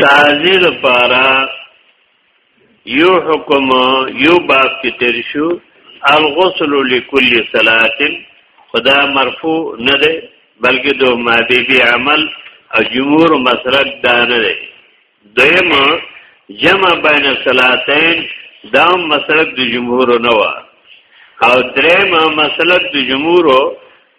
تازی دا پارا یو حکم یو باب کی ترشو الغسل لکل صلاة خدا مرفوع نده بلکه دو مادی بی عمل او جمهور مسلک دا نده دویم جمع بین صلاتین دا مسلک د جمهور نه و او دریم مسلک د جمهور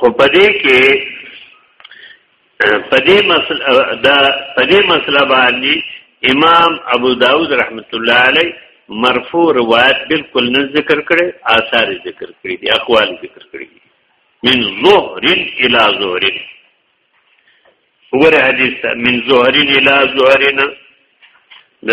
خو پدې کې پدې مسله دا پدې مسله باندې امام ابو داود رحمت الله علیه مرفوع روایت بالکل نه ذکر کړي آثار ذکر کړي دي اقوال ذکر کړي دي من ظهر الى ظهر وګوره حدیث من ظهر الى ظهرنا د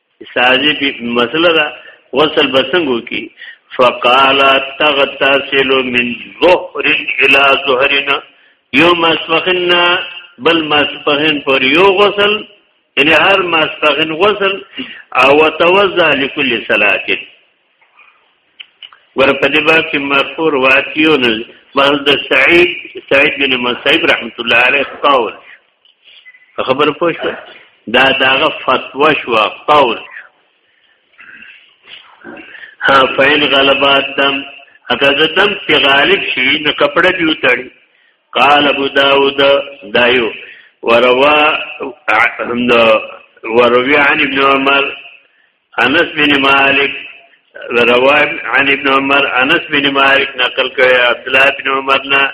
سازی پی مسله دا غسل بسنګو کی فقال تغتسل من ظهر الى ظهرنا يوم اسفخنا بل ماسپخین پر یو غسل یعنی هر ماسپخین غسل او توزع لكل صلاه ور په دې باب کې مرفوع روایت یو نه بل د سعید سعید بن مسیب رحمت الله علیه قول خبر پوه شو دا داغه فتوا شو قول ها فین غلبات دم اگر دم په غالب شي نو کپڑے دی وتړي قال ابو داود دایو وروا وروي عن ابن عمر انس بن مالک رواه عن ابن عمر انس بن مالک نقل کړي عبد الله بن عمر نه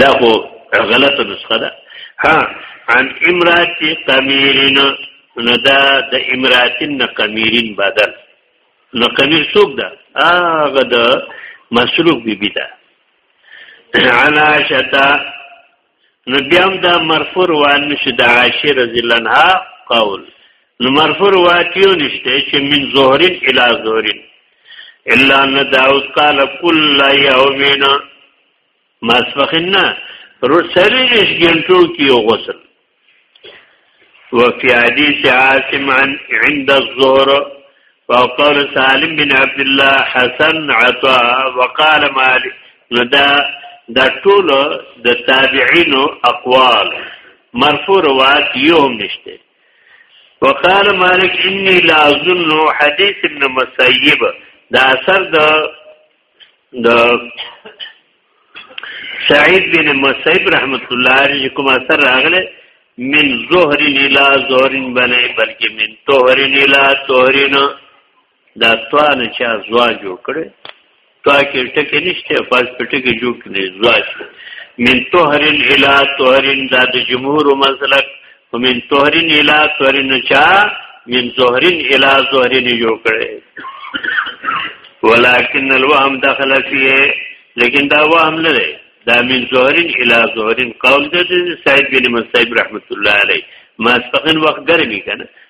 دا خو غلطه نسخه ده ها عن امرات قمیرین نو دا د امراتین نه قمیرین بدل نو قمیر څوک ده هغه د مسروق بیبی ده علا شتا نو بیا هم دا مرفوع روان نشي د عائشه رضی الله عنها قول نو مرفوع روایت یو نشته چې من ظهرین الی ظهرین الا ان داود قال كل يومين مسفخنا رسلیش ګنټو کې یو غسل وفي حديث عاصم عند الظهر وقول سالم بن عبد الله حسن عطاء وقال مالك دا دا ټول د تابعینو اقوال مرفوع روایت یو هم نشته وقال مالک انی لا اظن حدیث ابن مسیب دا اثر د د سعید بن مسیب رحمت الله علیه کوم اثر راغله من ظهر الى ظهر بنه بلکې من طهر الى طهرنا دا توا نه چا زوا جوړ کړي توا کې ټکه نشته پاس پټکه جوړ کړي زوا شي من طهرن الى طهرن دا د جمهور مسلک ومن طهرن الى طهرن چا من ظهرن الى ظهرن جوړ کړي ولكن الوهم دخل فيه لیکن دا وهم نه دی دا من ظهرن الى ظهرن قول د سعید بن مسعود رحمت الله علیه ما سپخن وخت ګرمي کنه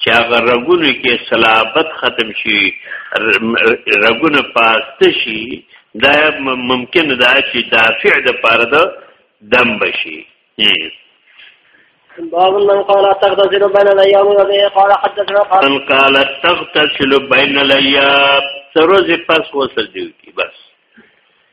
چې هغه رګونو کې صلابت ختم شي رګونه پاسته شي دا ممکن ده چې دافع د پاره د دم بشي باب من قال تغتسل بين الايام وبه قال حدثنا قال من قال تغتسل بين الايام سروز پس غسل دیو کی بس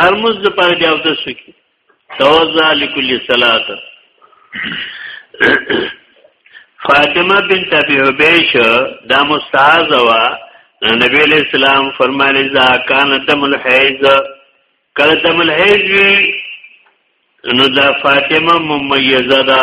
هر موز د پاره دی او د سکی توزع لكل صلاه فاطمه بنت ابي حبيش دا مستعاذ وا نبی علیہ السلام فرمایلی ذا کان دم الحیض کله دم الحیض وی نو دا فاطمه ممیزه ده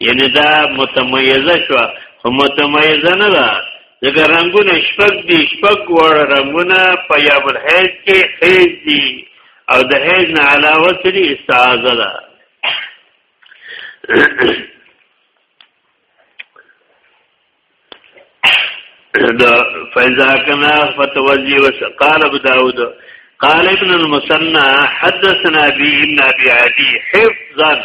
یعنی دا متمیزه شو خو متمیزه نه ده ځکه رنگونه شپږ دي شپږ وړ رنگونه په یام الحیض کې حیض دي او د حیض نه علاوه سری استعاذه ده دا فیضا کنا فتوزی وس قال ابو داود قال ابن المسنى حدثنا ابي ابن ابي عدي حفظا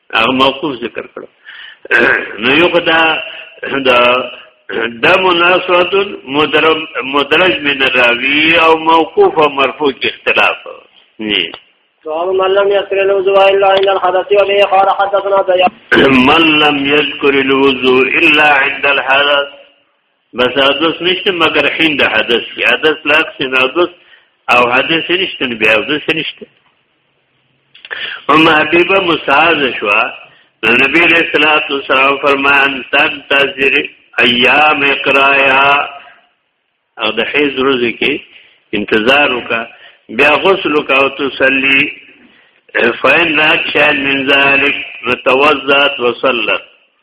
هغه موقوف ذکر کړو نو یو خدا دا دم ناسوت مدرب مدرج من راوی او موقوف او مرفوع کې اختلاف نه وهم من لم يذكر الوضوء الا عند الحدث وبه قال حدثنا من لم يذكر الوضوء الا عند الحدث بس حدث نشته مګر حين د حدث کې حدث لاکس نه حدث او حدث نشته نه بیا حدث نشته ام حبیبه مساعد شو نبی علیہ الصلوۃ والسلام فرمان تن تذر ایام اقرایا او د حیز روز کې انتظار وکا بیا غسل وکا او تصلی فإن أكشى من ذلك فتوضأت وصلت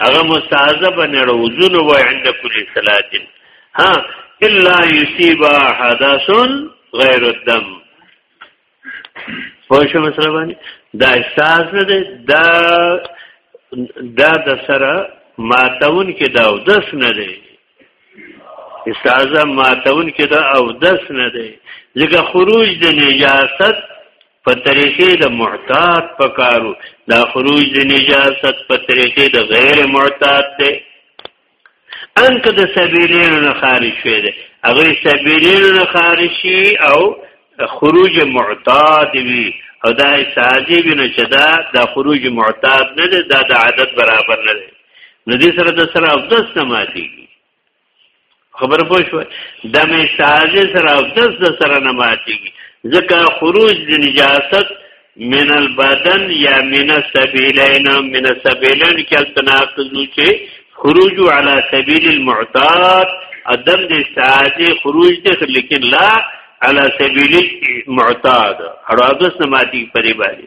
هغه مستعذه بنړو وزن و عند کل صلات ها الا يصيب حدث غير الدم پوه شو مسله باندې دا احساس نه دی دا دا د سره ماتون کې دا او دس نه دی استاذه ماتون کې دا او دس نه دی ځکه خروج د نجاست په طریقې د معتاد په کارو دا خروج د نجاست په طریقې د غیر معتاد دی ان که د سبیلینو نه خارج شوی دی هغه سبیلینو نه خارج شي او خروج معتاد وي او دا سازي بنه چې دا د خروج معتاد نه دی دا د عادت برابر نه دی نو دې سره د سره او دس نه ماتيږي خبر پوه شو د مساج سره او د سره نه ماتيږي ځکه خروج د نجاست من البدن یا من السبیلین من السبیلین کې تناقض چې خروج علی سبیل المعتاد عدم د ساج خروج د لیکن لا علی سبیل المعتاد اړه د سماتی پرې باندې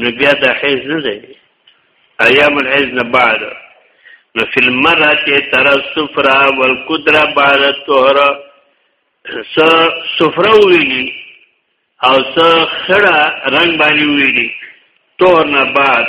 نو بیا د حیض نه دی ایام الحیض نه بعد نو فی المرأة تر السفرا والقدرة بعد الطهر س سفرا ویلی او س خړه رنگ باندې ویلی طهر نه بعد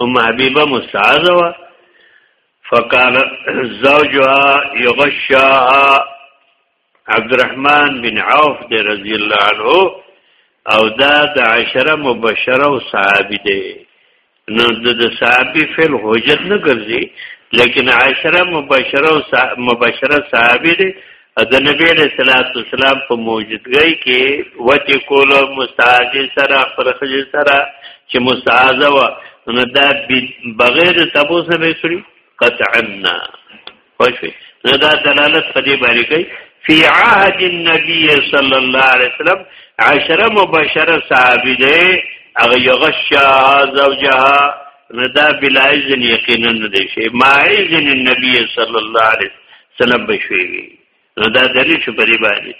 ام حبیبه مستعاذ وا فکان زوجها یغشاها عبد الرحمن بن عوف دی رضی الله عنه او دا د عشره مبشره او صحابي دی نو د صحابي فعل حجت نه ګرځي لیکن عشره مبشره او مبشره صحابي دی د نبی علیہ الصلوۃ والسلام په موجودګۍ کې وتی کول مستعاذ سره پر خځه سره چې مستعاذ و نو دا بغیر تبوس نه بسری قطعا خوشی نو دا دلالت په دې باندې کوي فی عهد النبی صلی الله علیه وسلم عشره مبشره صحابی دی هغه یغشا زوجها نو دا بلایزن یقینا نه دی شي ماعزن النبی صلی الله علیه سلب بشوي وي نو دا دلیل شو پرې باندې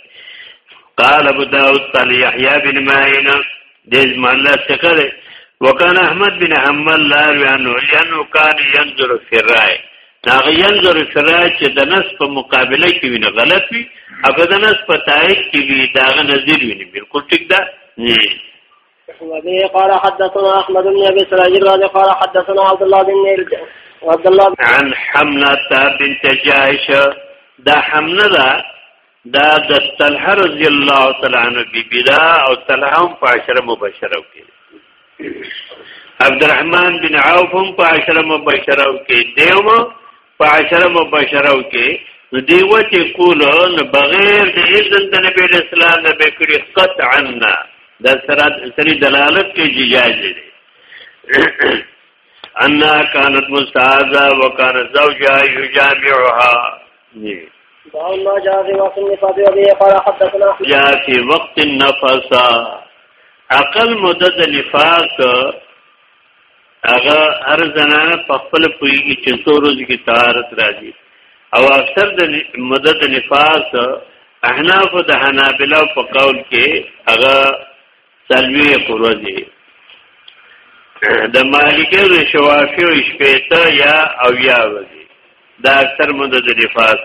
قال ابو داود قال يحيى بن معين دې ماندا څخه وکان احمد بن حنبل لا وانه لانه كان ينظر في الراي هغه ينظر في الراي چې د نس په مقابله کې وینه غلط وي هغه د نس په تایید کې وي دا غ نظر ویني بالکل ټیک ده وبه قال حدثنا احمد بن ابي سراج الرازي قال حدثنا عبد الله بن نيرج عبد الله عن حمله بنت جائش دا حمله دا دا د طلحه رضی الله تعالی عنہ بیبی دا او طلحه هم په عشره مبشره کې عبدالرحمن بن عوف هم په عشره مبشره کې دیو په عشره مبشره کې نو دی وته کول نو بغیر د اذن د نبی اسلام نه به کړي قطعا نه د سره سری دلالت کې جایز دی ان كانت مستعاذه وكان زوجها يجامعها ما جاء في وقت النفاس وبه قال حدثنا جاء في وقت النفاس عقل مدد نفاس هغه هر زنانه په خپل پویږي چې څو ورځې کې طهارت راځي او اکثر د مدد نفاس احناف د حنابلہ په قول کې هغه سلوی قروزی د مالکی او شوافی او شپیتا یا او یا ورځي دا اکثر مدد نفاس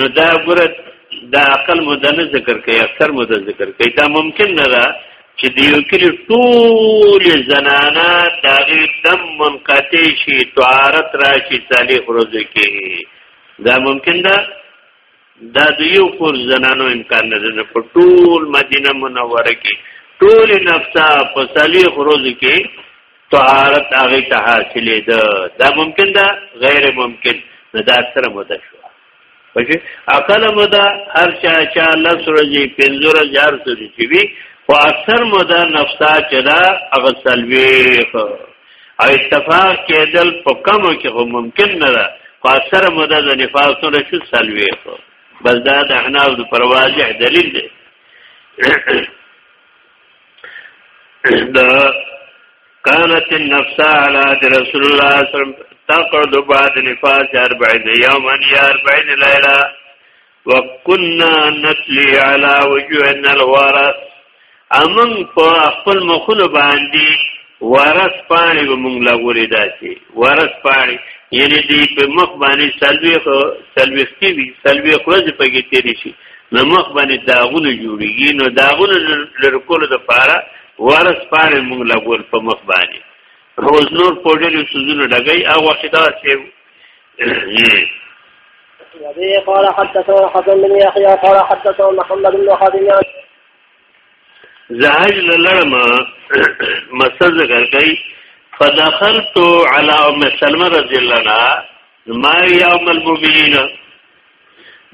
نو دا ګره دا عقل مو د نه ذکر کوي اکثر مو د ذکر کوي دا ممکن نه ده چې د یو کلی ټول زنانا داغي دم منقطع شي طهارت راشي صالح روزه کې دا ممکن ده دا د یو کور زنانو امکان نه ده په ټول مدینه منوره کې ټول نفسا په صالح روزه کې طهارت هغه ته حاصلې ده دا ممکن ده غیر ممکن نه دا سره مده شو پښې عقل مده هر چا چا الله سورجي پنځور هزار سوري چې وي او اکثر مده نفسا چدا هغه سلوي او اتفاق کېدل په کم کې هم ممکن نه ده خو اکثر مده د نفاس سره شو سلوي بس دا د احناف د پرواجه دلیل دی دا كانت النفس على عهد رسول الله صلى الله عليه وسلم تقعد بعد نفاس أربعين يوما يا أربعين ليلة وكنا نتلي على وجوهنا الورث امن په خپل مخونو باندې ورث پانی به مونږ لا ګورې داسي ورث پانی یعنی دی په مخ باندې سلوي سلوي سلوي خرج پکې تیری شي نو مخ باندې داغونه جوړیږي نو داغونه لرکول د پاره ورس پاره موږ لګول په مخ باندې روز نور پوډل سوزونه لګي او وخت دا چې وبه قال حدثنا حسن بن يحيى قال حدثنا محمد بن خادم زهج للرما مسز ذکر کوي فدخلت على ام سلمہ رضی الله عنها ما يوم المؤمنين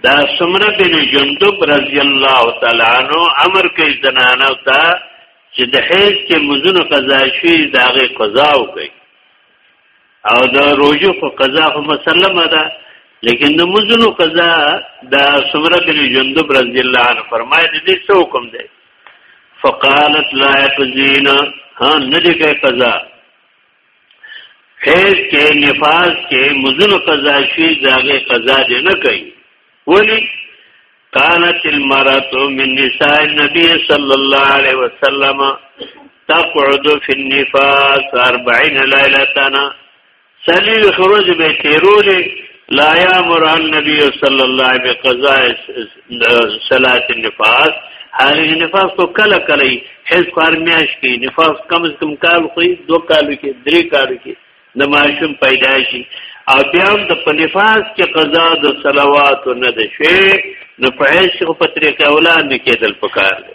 دا سمره بن جندب رضی الله تعالی عنہ امر کوي زنانو ته چې د حیض کې مزونه قضا شي داغه قضا وکړي او د روزو په قضا هم مسلمه ده لیکن د مزونو قضا د سمره بن جندب رضی الله عنه فرمایي د دې څه حکم دی فقالت لا يقضينا ها نه دې کوي قضا حیز کې نفاس کې مزون قضا شي داغه قضا دې نه کوي ولی قالت المرأة من نساء النبي صلى الله عليه وسلم تقعد في النفاس 40 ليلة سلیل خروج به تیرولې لا یامر النبي صلى الله عليه وسلم بقضاء صلات النفاس حال نفاس کو کله کله هیڅ کار میاش کی نفاس کم از کم کال خو دو کالو کې درې کالو کې د ماشوم پیدا شي او بیا هم د په نفاس کې قضا د صلوات نه ده شي نو په هیڅ په طریقه اولاد نه کېدل پکار دی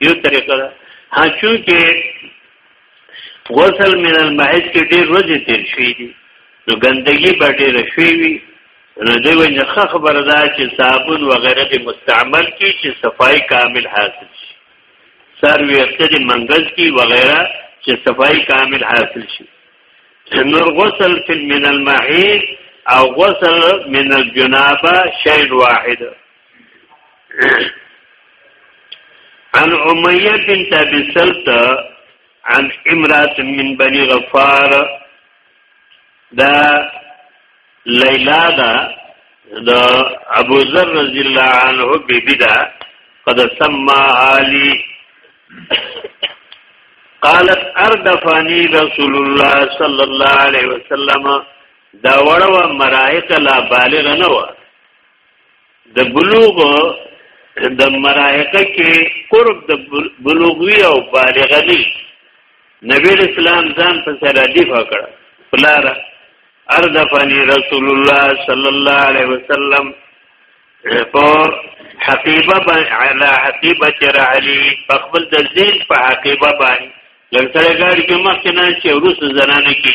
یو طریقه ده ها چونکه غسل من المحیط کې ډېر ورځې تیر شوې دي نو ګندګي به ډېره شوې وي نو دی وایي نه خبره ده چې صابون وغیره دې مستعمل کی چې صفای کامل حاصل شي سر ویخته دې منګز کی وغیره چې صفای کامل حاصل شي نور غسل فی من المحیط او غسل من الجنابه شیء واحد عن امیه بنت ابي سلط عن امراه من بني غفار دا لیلا دا د ابو ذر رضی الله عنه بیبی دا قد سما علی قالت اردفانی رسول الله صلی الله علیه وسلم دا وړو مرایت لا بالغ نه و د بلوغ د مراهقه کې قرب د بلوغوي او بالغني نبی اسلام ځان په سره دی فکر فلار اردفنی رسول الله صلی الله علیه وسلم په حقیبه باندې علی حقیبه رعلی په خپل د ذیل په حقیبه باندې لږ سره ګاډي کې مخکې نه چې روس زنانه کې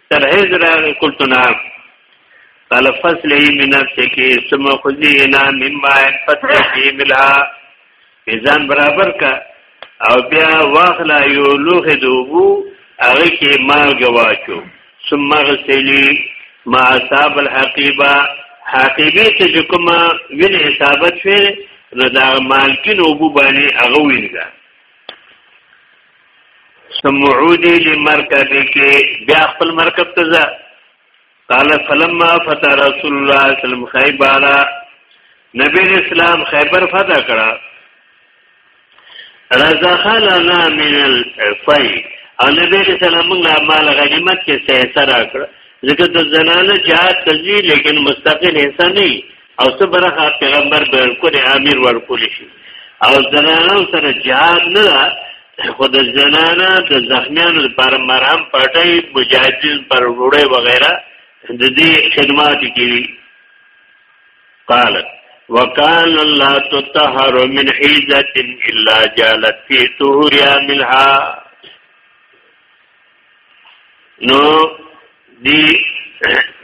تر هجره قلت نعم قال فصله من نفسك ثم خذينا مما فتح في ملا ځان برابر کا او بیا واخلا یو لوخ دوبو هغه کې مالګه واچو ثم غسلی ما اصاب الحقیبه حقیبه چې کومه وین حسابت شوه نو دا مالګین وبو باندې هغه وینځه سمعودي لمرکب کې بیا خپل مرکب ته ځه قال فلما فتح رسول الله صلی الله علیه وسلم خیبر نبی اسلام خیبر فتح کړه رزخلنا من الفی او نبی اسلام موږ مال غنیمت کې سه سره کړ ځکه د زنانه جهاد تزوی لیکن مستقل حصہ نه او څه برخه پیغمبر به کړی امیر ورکول شي او زنانو سره جهاد نه ده خو د زنانه د زخمیانو لپاره مرهم پټي مجاهدین پر وړي وغیرہ د دې خدمات کوي قالت وکال الله تطهر من حیزه الا جالت فی طهورها ملها نو دی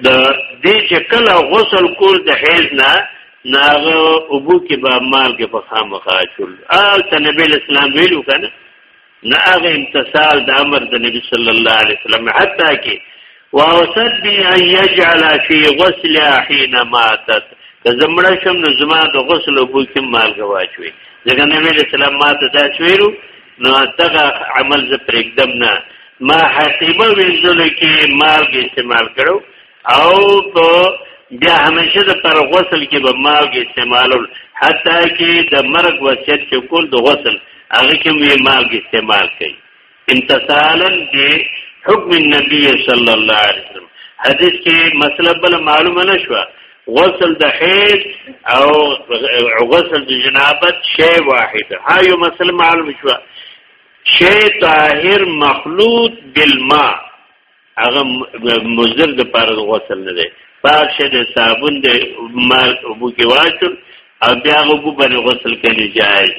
د دې چې کله غسل کول د حیض نه ناغه ابو کې با مال کې په خامخا چول آل ته نبی اسلام ویلو کنه نه هغه امتصال د امر د نبی صلی الله علیه وسلم حتی کې واوصت بی ان یجعل فی غسل حين ماتت که زمړه شم نو زما د غسل او بو کې مالګه واچوي ځکه نبی رسول الله ماته دا شویرو نو دغه عمل ز پرېږدم نه ما حسیبه وینځل کې مالګه استعمال کړو او په بیا همیشه د پر غسل کې به مالګه استعمالول حتی کې د مرګ وصیت چې کول د غسل هغه کې مې مالګه استعمال کړي امتثالا بحكم النبي صلى الله عليه وسلم حدیث کې مسله بل معلومه نشوه غسل د حیض او غسل د جنابت شی واحد ها یو مسله معلومه شوه شی طاهر مخلوط بالماء هغه مزر د پاره د غسل نه دی پاک شه د صابون د مال ابو کې واچو او بیا هغه ابو باندې غسل کوي جایز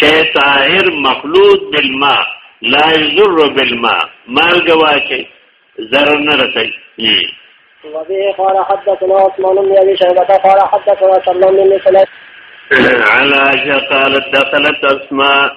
شی طاهر مخلوط بالماء لا یضر بالماء مال گواچي ضرر نه رسي وبه قال حدثنا عثمان بن ابي شيبه قال حدثنا سلمان بن سليمان على عائشه قالت دخلت اسماء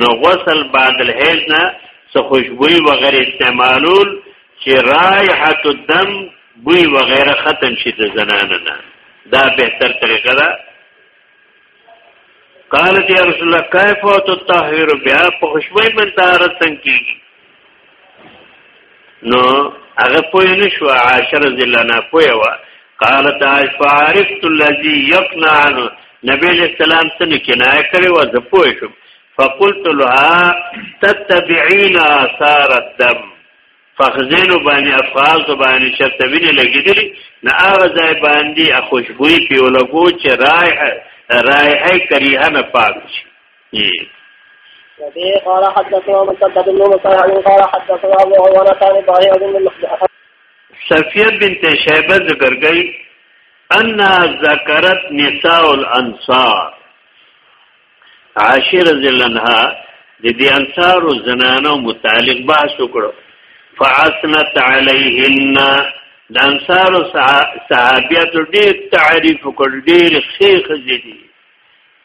نو غسل بعد الحیض نه څه خوشبوئی وغیره استعمالول چې رائحه الدم بوی وغیره ختم شي د زنانه نه دا بهتر طریقه ده قالت یا رسول الله کیف تطهر بیا په خوشبوئی من طهارت څنګه کیږي نو هغه پوه نه شو عاشر ذل نه پوه وا قالت عاش فعرفت الذي يقنع عنه نبی علیہ السلام څنګه کنایه کړې و زه پوه شم فقلت لها تتبعين آثار الدم فخزینو باندې افعال تو باندې شرطه ویني لګیدلی نه هغه ځای باندې خوشبوئی پیولګو چې رائحه رائحه کریه نه پاک شي وبه قال حدثنا مسدد بن مسعود قال حدثنا ابو عوانة عن ابراهيم بن صفیه بنت شیبه ذکر گئی ان ذکرت نساء الانصار عاشر ذلنها د دې انصار او زنانو متعلق بحث وکړو فاثنت علیهن د انصار او صحابیات ډېر تعریف وکړ ډېر شیخ دي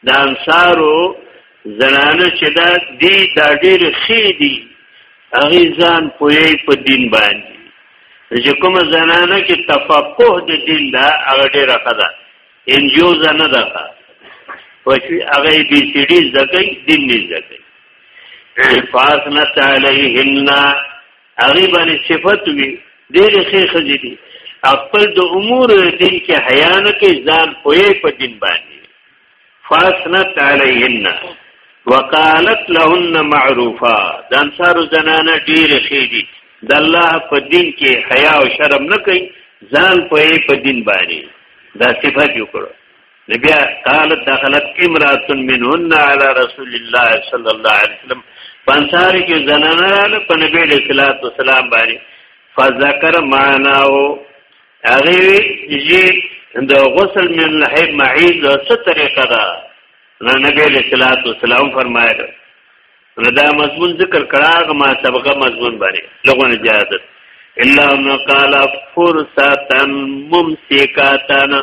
د انصارو زنانه چې دا دی دا ډېر خې دي هغه ځان پوي په دین باندې چې کوم زنانه کې تفقه د دین دا هغه ډېر خدا ان جو زنه ده وشي هغه بي سي ډي زکه دین نه زکه فاسنت علیهن هغه باندې صفت وي ډېر ښه خځې دي خپل د امور دین کې حیا نه کې ځان پوهې په دین باندې فاسنت علیهن وقالت لهن معروفا د انصار زنانه ډېر ښه دي د الله په دین کې حیا او شرم نه کوي ځان پوهې په دین باندې دا صفات یو کړو نبي قالت دخلت امراه منهن على رسول الله صلى الله عليه وسلم پنصار کې زنانه رااله په نبی عليه الصلاه والسلام باندې فذكر معناه هغه یي د غسل من الحيض معيد له څه طریقه ده نو نبی عليه الصلاه والسلام فرمایله نو دا مضمون ذکر کړه ما سبقه مضمون باندې لغونه جهادت الا ان قال فرصه ممسكاتن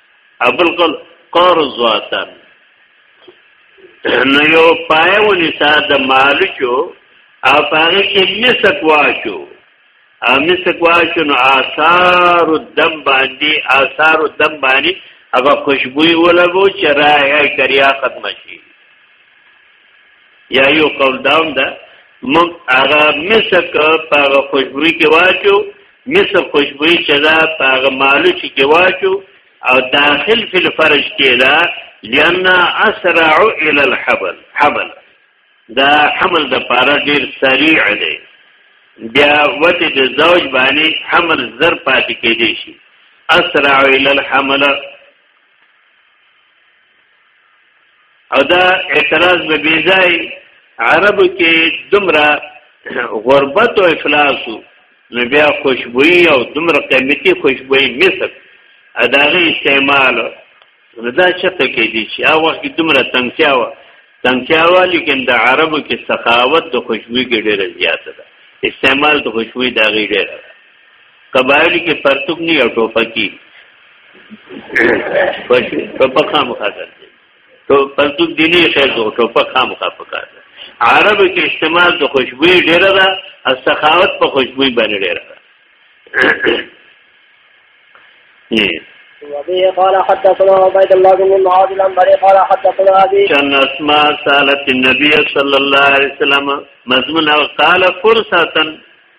ابل قل قرزواتن نو یو پای ونیسا د مالچو او پاره کې مسک واچو او مسک واچو نو آثار الدم باندې آثار الدم باندې هغه خوشبوئی ولګو چې راهي کریا ختم شي یا یو قول داوم ده موږ هغه مسک په هغه خوشبوئی کې واچو مسک خوشبوئی چې دا په هغه مالو چې کې واچو او داخل فی الفرج کې دا لأن اسرع الى الحبل حبل دا حمل د پاره ډیر سریع دی بیا وته د زوج باندې حمل زر پاتې کېدی شي اسرع الى الحمل او دا اعتراض به بیزای عربو کې دومره غربت او افلاس نو بیا خوشبوئی او دومره قیمتي خوشبوئی مصر اداغي استعمال نو دا چته کې دي چې هغه وخت دومره تنګتیا و تنګتیا و لیکن د عربو کې سخاوت د خوشبوئی کې ډیره زیاته ده استعمال د خوشبوئی دا غي ډیره قبایل کې پرتګ نه یو ټوپکی ټوپک خام خاطر تو پرتګ دی نه شي زه ټوپک خام خا پکار عربو کې استعمال د خوشبوئی ډیره ده او سخاوت په خوشبوئی باندې ډیره ده وبه قال حدثنا عبيد الله بن معاذ الانباري قال حدثنا ابي كان اسماء سالت النبي صلى الله عليه وسلم مضمون قال فرصه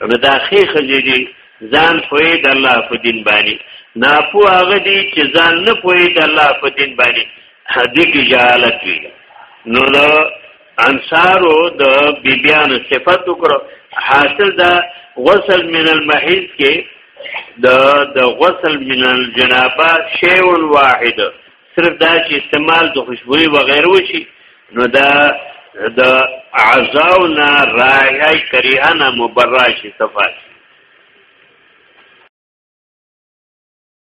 نو دا خې خځې دي ځان پوي د الله په دین باندې ناپو هغه دي چې ځان نه پوي د الله په دین باندې هدي کې جهالت وي نو دا انصارو د بیبیان صفات وکړو حاصل دا غسل من المحیض کې د د غسل من الجنابه شیء واحد صرف دا چې استعمال د خوشبوئی وغیره وشي نو دا د اعضاو نه راهی کریه نه مبرا شي صفات